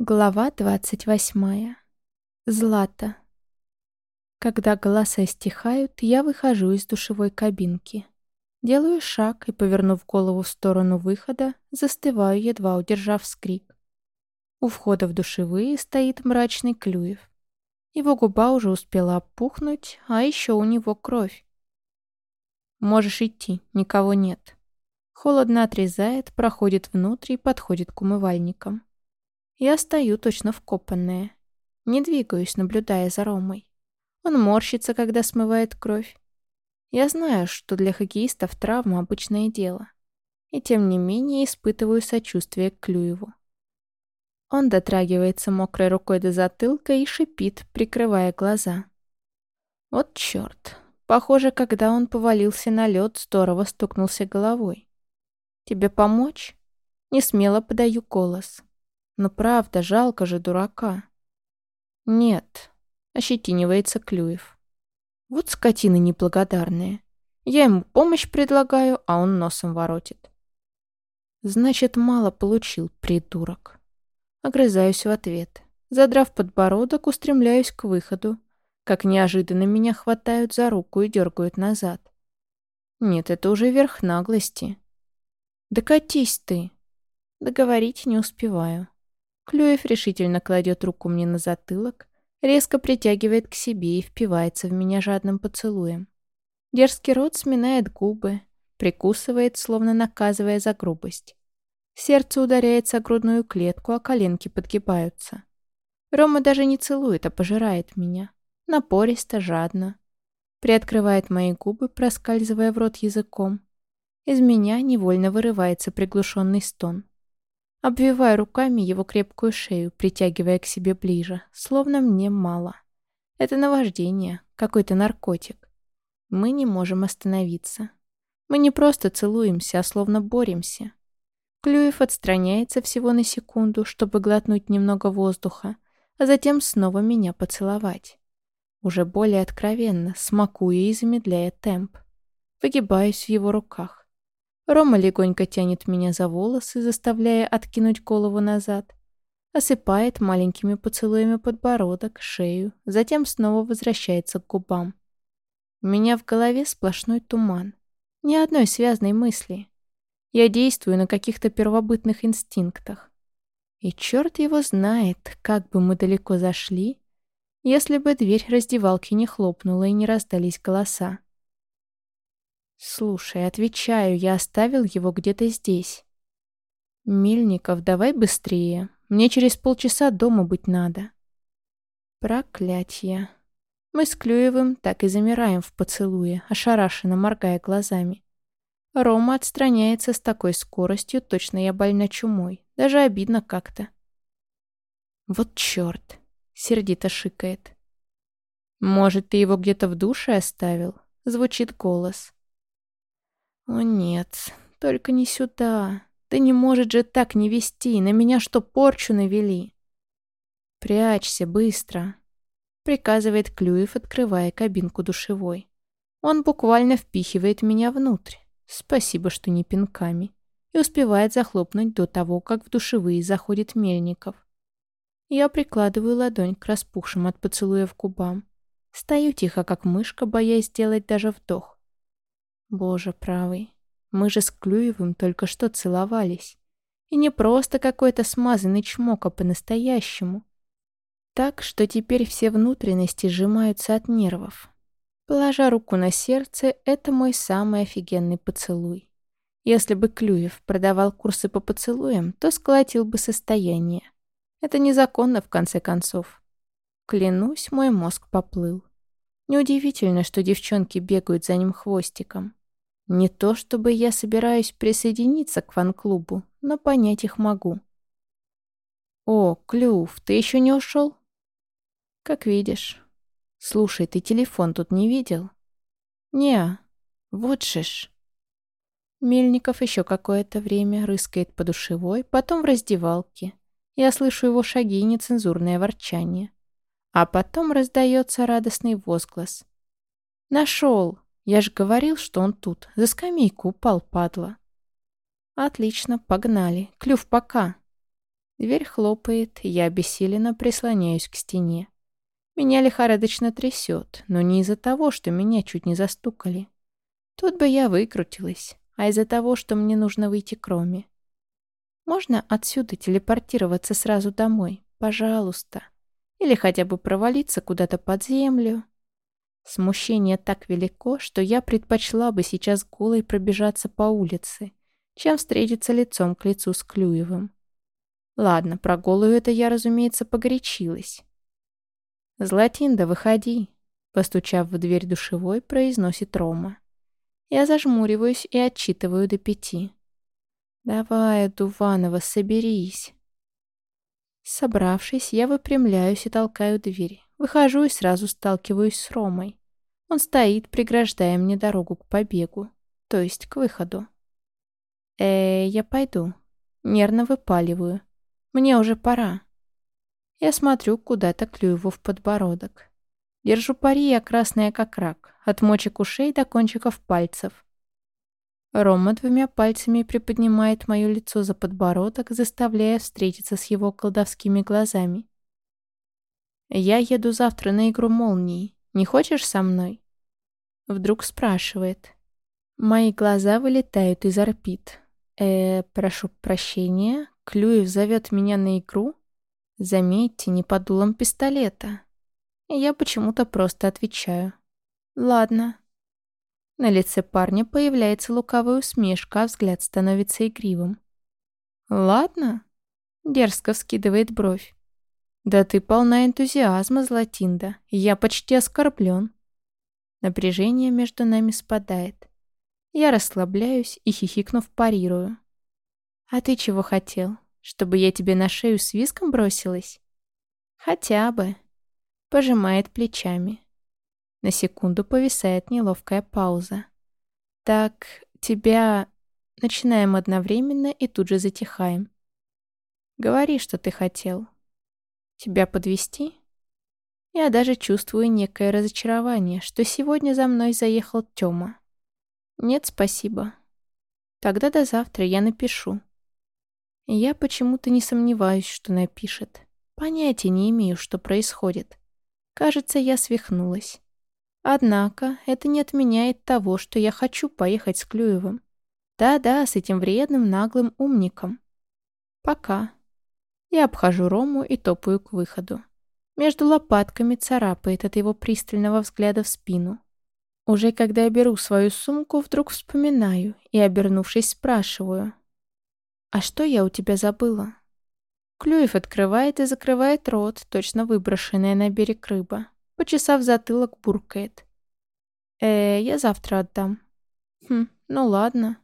Глава двадцать восьмая. Злата. Когда голоса стихают, я выхожу из душевой кабинки. Делаю шаг и, повернув голову в сторону выхода, застываю, едва удержав скрик. У входа в душевые стоит мрачный Клюев. Его губа уже успела опухнуть, а еще у него кровь. «Можешь идти, никого нет». Холодно отрезает, проходит внутрь и подходит к умывальникам. Я стою точно вкопанная. Не двигаюсь, наблюдая за Ромой. Он морщится, когда смывает кровь. Я знаю, что для хоккеистов травма — обычное дело. И тем не менее испытываю сочувствие к Клюеву. Он дотрагивается мокрой рукой до затылка и шипит, прикрывая глаза. Вот чёрт. Похоже, когда он повалился на лед, здорово стукнулся головой. «Тебе помочь?» Не смело подаю голос. Но правда, жалко же дурака. Нет, ощетинивается Клюев. Вот скотина неблагодарная. Я ему помощь предлагаю, а он носом воротит. Значит, мало получил, придурок. Огрызаюсь в ответ. Задрав подбородок, устремляюсь к выходу. Как неожиданно меня хватают за руку и дергают назад. Нет, это уже верх наглости. Да катись ты. Договорить не успеваю. Клюев решительно кладет руку мне на затылок, резко притягивает к себе и впивается в меня жадным поцелуем. Дерзкий рот сминает губы, прикусывает, словно наказывая за грубость. Сердце ударяется о грудную клетку, а коленки подгибаются. Рома даже не целует, а пожирает меня. Напористо, жадно. Приоткрывает мои губы, проскальзывая в рот языком. Из меня невольно вырывается приглушенный стон. Обвиваю руками его крепкую шею, притягивая к себе ближе, словно мне мало. Это наваждение, какой-то наркотик. Мы не можем остановиться. Мы не просто целуемся, а словно боремся. Клюев отстраняется всего на секунду, чтобы глотнуть немного воздуха, а затем снова меня поцеловать. Уже более откровенно, смакуя и замедляя темп. Выгибаюсь в его руках. Рома легонько тянет меня за волосы, заставляя откинуть голову назад. Осыпает маленькими поцелуями подбородок, шею, затем снова возвращается к губам. У меня в голове сплошной туман. Ни одной связной мысли. Я действую на каких-то первобытных инстинктах. И черт его знает, как бы мы далеко зашли, если бы дверь раздевалки не хлопнула и не раздались голоса. «Слушай, отвечаю, я оставил его где-то здесь». «Мельников, давай быстрее. Мне через полчаса дома быть надо». Проклятье. Мы с Клюевым так и замираем в поцелуе, ошарашенно моргая глазами. Рома отстраняется с такой скоростью, точно я больна чумой. Даже обидно как-то. «Вот черт!» — сердито шикает. «Может, ты его где-то в душе оставил?» — звучит голос. О нет, только не сюда. Да не может же так не вести, на меня что, порчу навели? Прячься быстро, приказывает Клюев, открывая кабинку душевой. Он буквально впихивает меня внутрь. Спасибо, что не пинками. И успевает захлопнуть до того, как в душевые заходит Мельников. Я прикладываю ладонь к распухшим от поцелуев губам. Стою тихо, как мышка, боясь сделать даже вдох. Боже правый, мы же с Клюевым только что целовались. И не просто какой-то смазанный чмок, а по-настоящему. Так, что теперь все внутренности сжимаются от нервов. Положа руку на сердце, это мой самый офигенный поцелуй. Если бы Клюев продавал курсы по поцелуям, то сколотил бы состояние. Это незаконно, в конце концов. Клянусь, мой мозг поплыл. Неудивительно, что девчонки бегают за ним хвостиком. Не то чтобы я собираюсь присоединиться к фан-клубу, но понять их могу. «О, Клюв, ты еще не ушел?» «Как видишь. Слушай, ты телефон тут не видел?» «Не, вот же ж». Мельников еще какое-то время рыскает по душевой, потом в раздевалке. Я слышу его шаги и нецензурное ворчание. А потом раздается радостный возглас. «Нашел! Я же говорил, что он тут. За скамейку упал, падла. Отлично, погнали. Клюв пока. Дверь хлопает, я обессиленно прислоняюсь к стене. Меня лихорадочно трясет, но не из-за того, что меня чуть не застукали. Тут бы я выкрутилась, а из-за того, что мне нужно выйти к Роме. Можно отсюда телепортироваться сразу домой? Пожалуйста. Или хотя бы провалиться куда-то под землю. Смущение так велико, что я предпочла бы сейчас голой пробежаться по улице, чем встретиться лицом к лицу с Клюевым. Ладно, про голую это я, разумеется, погорячилась. «Златинда, выходи!» Постучав в дверь душевой, произносит Рома. Я зажмуриваюсь и отчитываю до пяти. «Давай, Дуванова, соберись!» Собравшись, я выпрямляюсь и толкаю дверь. Выхожу и сразу сталкиваюсь с Ромой. Он стоит, преграждая мне дорогу к побегу, то есть к выходу. э я пойду. Нервно выпаливаю. Мне уже пора. Я смотрю куда-то Клюеву в подбородок. Держу пари, я красная как рак, от мочек ушей до кончиков пальцев. Рома двумя пальцами приподнимает мое лицо за подбородок, заставляя встретиться с его колдовскими глазами. «Я еду завтра на игру молнии. Не хочешь со мной?» Вдруг спрашивает. Мои глаза вылетают из орбит. «Э, прошу прощения, Клюев зовет меня на игру? Заметьте, не под дулом пистолета. Я почему-то просто отвечаю. Ладно. На лице парня появляется лукавая усмешка, а взгляд становится игривым. «Ладно?» — дерзко вскидывает бровь. «Да ты полна энтузиазма, Златинда. Я почти оскорблен». Напряжение между нами спадает. Я расслабляюсь и, хихикнув, парирую. «А ты чего хотел? Чтобы я тебе на шею с виском бросилась?» «Хотя бы». Пожимает плечами. На секунду повисает неловкая пауза. «Так, тебя...» Начинаем одновременно и тут же затихаем. «Говори, что ты хотел. Тебя подвести? Я даже чувствую некое разочарование, что сегодня за мной заехал Тёма. Нет, спасибо. Тогда до завтра я напишу. Я почему-то не сомневаюсь, что напишет. Понятия не имею, что происходит. Кажется, я свихнулась. Однако это не отменяет того, что я хочу поехать с Клюевым. Да-да, с этим вредным, наглым умником. Пока. Я обхожу Рому и топаю к выходу. Между лопатками царапает от его пристального взгляда в спину. Уже когда я беру свою сумку, вдруг вспоминаю и, обернувшись, спрашиваю. «А что я у тебя забыла?» Клюев открывает и закрывает рот, точно выброшенная на берег рыба. Почесав затылок, буркает. «Э, я завтра отдам». «Хм, ну ладно».